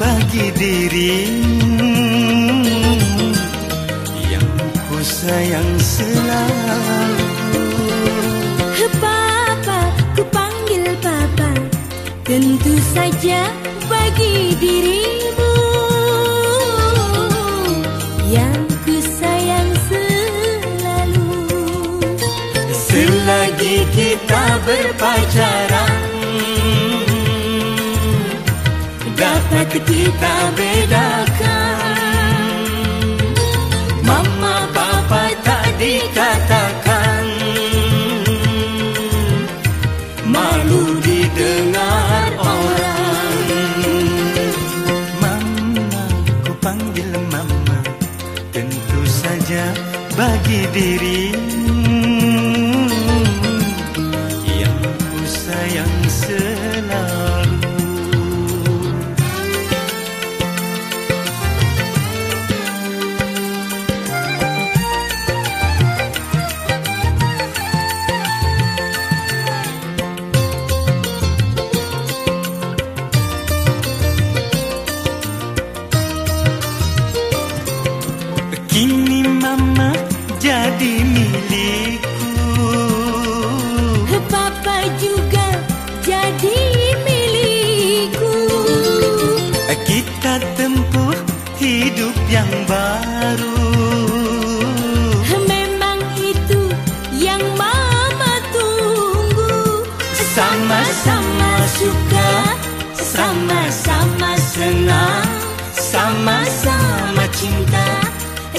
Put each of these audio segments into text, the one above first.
bagi dirimu yang ku sayang selalu. Papa, ku panggil Papa, tentu saja bagi dirimu yang ku sayang selalu. Selagi kita berpacaran Kita bedakan. Mama papa tak dikatakan. Malu didengar orang. Mama, ku panggil mama. Tentu saja bagi dirimu Kini mama jadi milikku Papa juga jadi milikku. Kita tempuh hidup yang baru Memang itu yang Mama tunggu. Sama-sama suka Sama-sama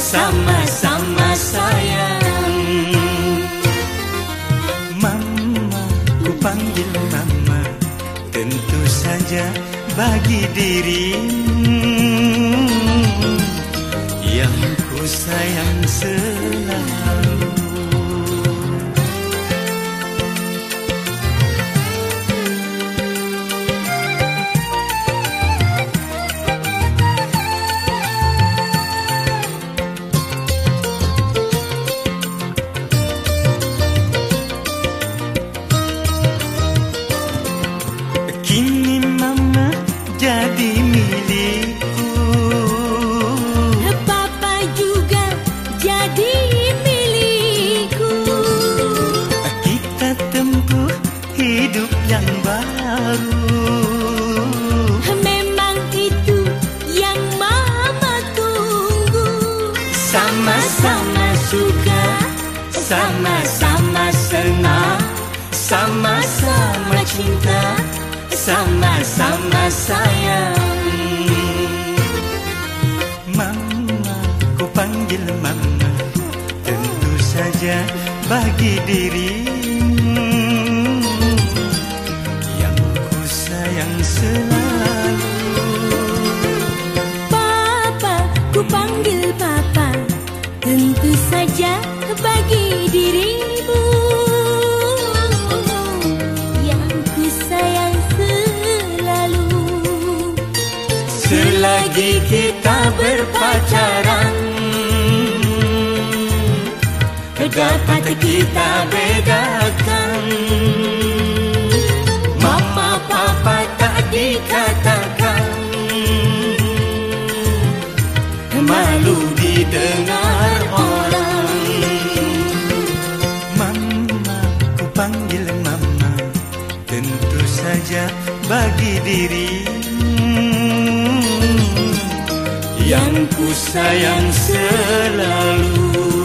Sama-sama sayang. Mama, ku panggil mama. Tentu saja bagi dirimu yang baru. Memang itu yang Mama tunggu. Sama-sama suka Sama-sama senang Sama-sama cinta Sama-sama sayang. Mama, ku panggil mama Tentu saja bagi dirimu Papa, tentu saja bagi dirimu. Yang ku sayang selalu. Selagi kita berpacaran Dapat kita bedakan panggil mama. Tentu saja bagi dirimu Yang ku sayang selalu